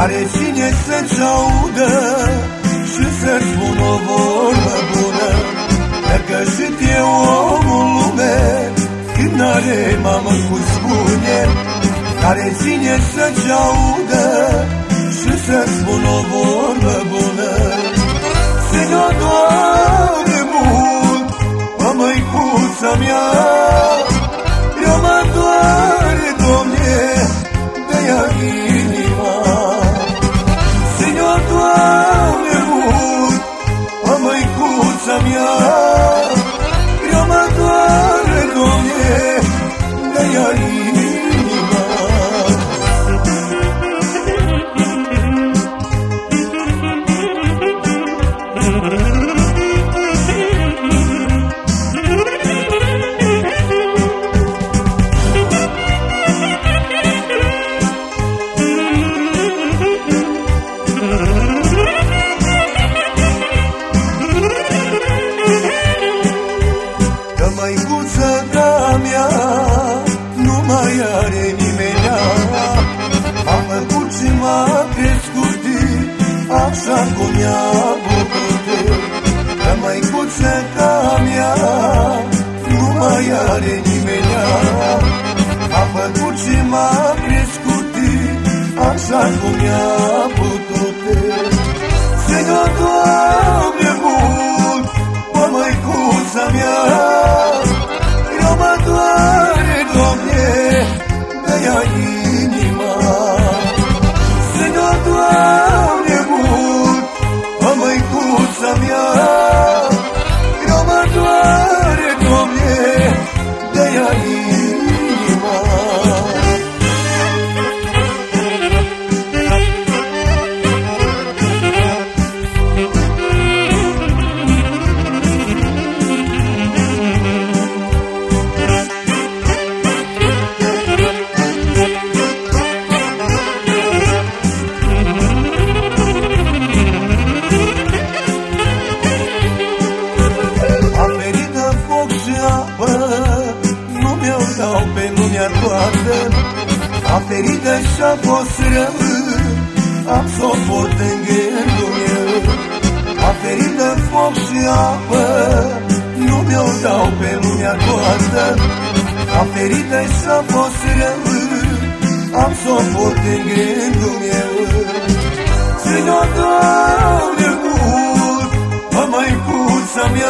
Care ține să-ți audă Și să-ți spun o vorbă bună. Dacă sunt eu omul lume Când are mamă cu spune. Care ține să-ți audă Și să-ți spun o vorbă bună. Se ne-o doare mult Mămăicuța mea. Are nimenea A făcut și m-a crescut Așa cum i-a putut. Că măicuță ca mea Nu mai are nimenea A făcut și m-a crescut Așa cum i-a putut viață A ferită și-a fost rău Am să o port în gândul meu. A ferită foc și apă Nu mi-o dau pe lumea toată. A ferită și-a fost rău Am să o port în gândul meu. Ține-o, Doamne, mult Mă mai pun să-mi